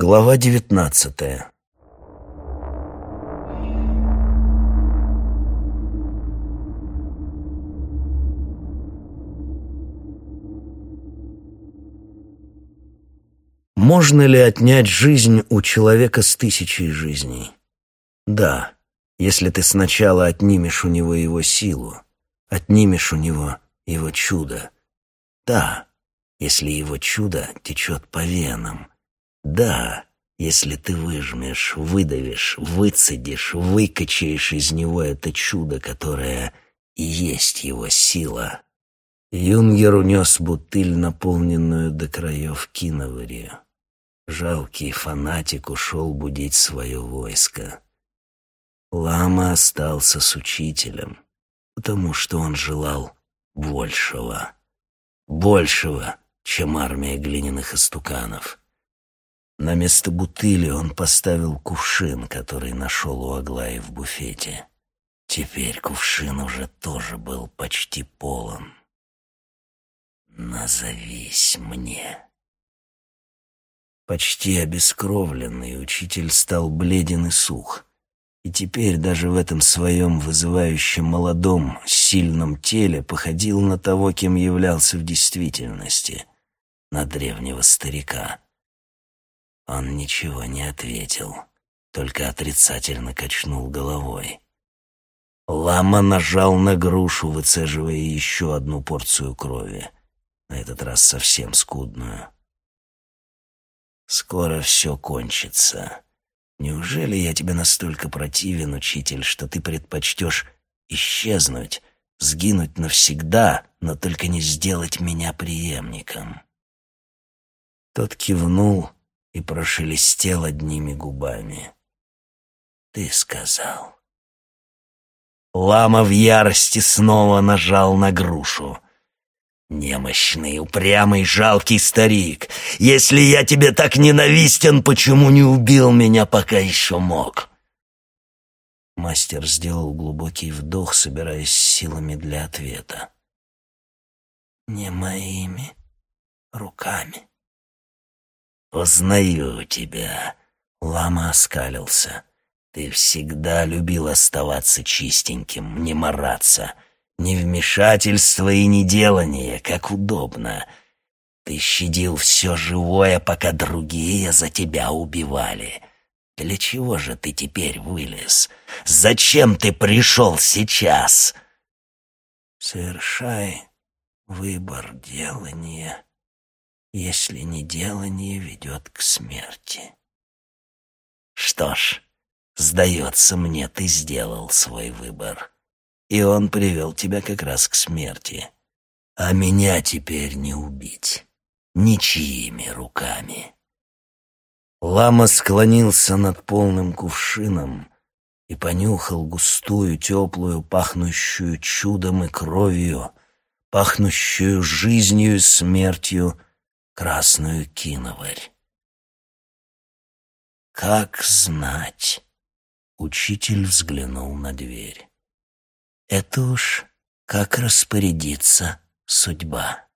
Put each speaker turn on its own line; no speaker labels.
Глава девятнадцатая Можно ли отнять жизнь у человека с тысячей жизней? Да, если ты сначала отнимешь у него его силу, отнимешь у него его чудо. Да, если его чудо течет по венам. Да, если ты выжмешь, выдавишь, выцедишь, выкачаешь из него это чудо, которое и есть его сила. Юнгер унес бутыль, наполненную до краев киноварью. Жалкий фанатик ушел будить свое войско. Лама остался с учителем, потому что он желал большего. Большего, чем армия глиняных истуканов. На место бутыли он поставил кувшин, который нашел у Аглаи в буфете. Теперь кувшин уже тоже был почти полон. «Назовись мне». Почти обескровленный учитель стал бледен и сух. И теперь даже в этом своем вызывающем молодом, сильном теле походил на того, кем являлся в действительности, на древнего старика. Он ничего не ответил, только отрицательно качнул головой. Лама нажал на грушу, выцеживая еще одну порцию крови, на этот раз совсем скудную. Скоро все кончится. Неужели я тебе настолько противен, учитель, что ты предпочтешь исчезнуть, сгинуть навсегда, но только не сделать меня преемником?» Тот кивнул и прошелестел одними губами. «Ты сказал». Лама в ярости снова нажал на грушу. Немощный, упрямый, жалкий старик. Если я тебе так ненавистен, почему не убил меня, пока еще мог? Мастер сделал глубокий вдох, собираясь силами для ответа. Не моими руками. Узнаю тебя. Лама оскалился. Ты всегда любил оставаться чистеньким, не мараться. — Невмешательство и неделание, как удобно. Ты щадил все живое, пока другие за тебя убивали. Для чего же ты теперь вылез? Зачем ты пришел сейчас? Совершай выбор делания, если не делание ведет к смерти. Что ж, сдается мне, ты сделал свой выбор и он привел тебя как раз к смерти. А меня теперь не убить ничьими руками. Лама склонился над полным кувшином и понюхал густую, теплую, пахнущую чудом и кровью, пахнущую жизнью и смертью красную киноварь. «Как знать?» — учитель взглянул на дверь. Это уж как распорядиться судьба.